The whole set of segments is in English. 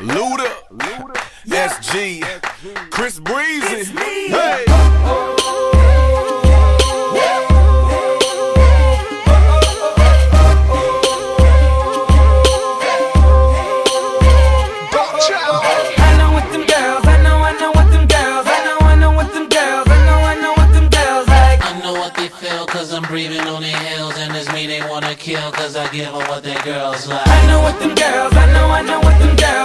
Luda, Luda. SG, Chris Breezy. Hey. I know what them girls, I know, I know what them girls, I know, I know what them girls, I know, I know what them girls like. I know what they feel I'm breathing on their heels And it's me they wanna kill cause I give them what their girls like I know what them girls, I know, I know what them girls,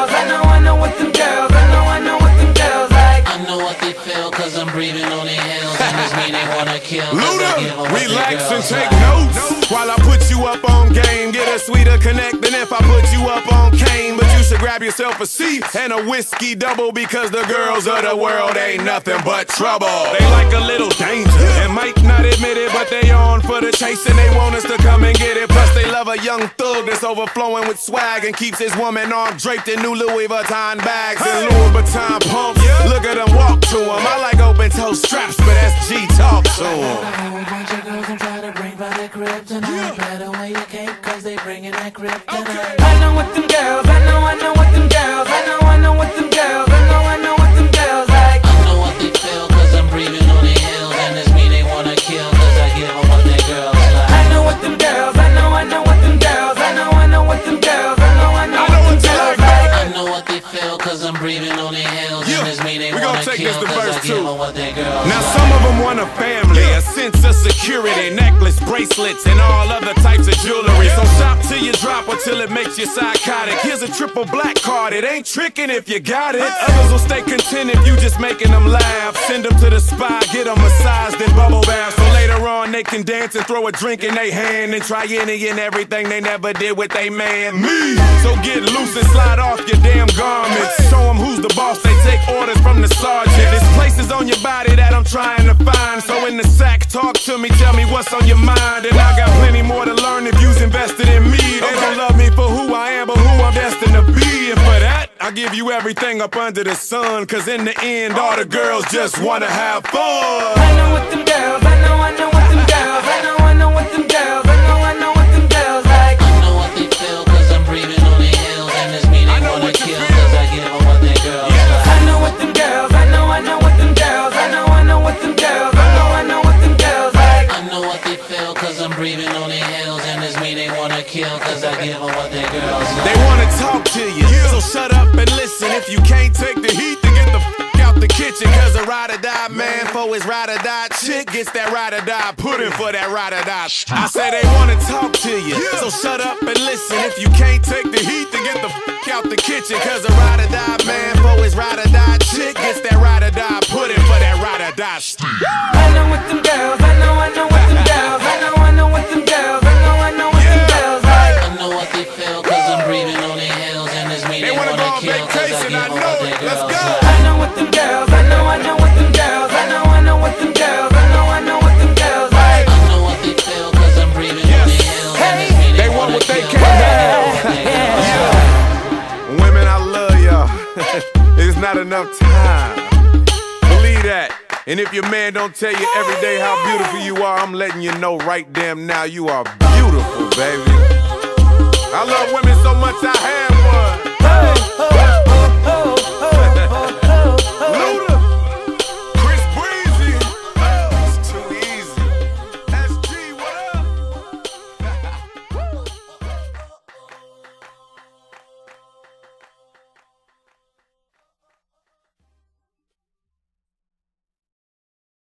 relax and take notes while I put you up on game. Get a sweeter connect than if I put you up on cane. But you should grab yourself a seat and a whiskey double because the girls of the world ain't nothing but trouble. They like a little danger and might not admit it, but they on for the chase and they want us to come and get it. Plus they love a young thug that's overflowing with swag and keeps his woman arm draped in new Louis Vuitton bags and Louis Vuitton pumps. Look at them walk to him. I like open toe straps, but SG talk to him. A whole bunch of girls I'm trying to bring by the crib tonight. Better wear your cape cause they bringing that kryptonite. I know what them girls, breathing on their heels Yeah, And it's me they we gon' wanna take kill this to cause verse I two. them what their girls Now some of them want a family, a sense of security, necklace, bracelets, and all other types of jewelry. So shop till you drop or till it makes you psychotic. Here's a triple black card, it ain't tricking if you got it. Others will stay content if you just making them laugh. Send them to the spa, get them massaged and bubble bath. On they can dance and throw a drink in their hand and try any and everything they never did with they man. Me! So get loose and slide off your damn garments. Show them who's the boss, they take orders from the sergeant. There's places on your body that I'm trying to find. So in the sack, talk to me, tell me what's on your mind. And I got plenty more to learn if you's invested in me. They don't love me for who I am, but who I'm destined to be. And for that, I give you everything up under the sun. Cause in the end, all the girls just wanna have fun. Know what them girls, I know, what them girls, I know, I know what them girls, I know, I know what them girls like. I know what they feel cause I'm breathing on their heels And it's me they wanna what kill cause I give them what their girls like I know what them girls, I know, I know what them girls, I know, I know what them girls, I know, I know what them girls like. I know what they feel I'm breathing on their heels And it's me they wanna kill I give what their girls like They wanna talk to you, so shut up and listen. If you can't take the heat, out the kitchen. Cause a ride or die man for his ride or die chick gets that ride or die pudding for that ride or die. I say they wanna talk to you, so shut up and listen. If you can't take the heat, then get the f out the kitchen. Cause a ride or die man for his ride or die chick gets that ride or die pudding for that ride or die. I know what them girls, I know, I know what them girls, I know, I know what them girls, I know, I know what them Yeah. girls. I know what they feel cause I'm breathing on their heels And it's me They they, wanna wanna, go on kill vacation, I know it. Let's girls go. Like I know what them girls, I know, I know what them girls, I know, I know what them girls, I know, I know what them girls like. I know what they feel cause I'm breathing on their heels And they, They want what they kill can't have. give them what their girls like Women, I love y'all. It's not enough time. Believe that. And if your man don't tell you every day how beautiful you are, I'm letting you know right damn now you are beautiful, baby. I love women so much I have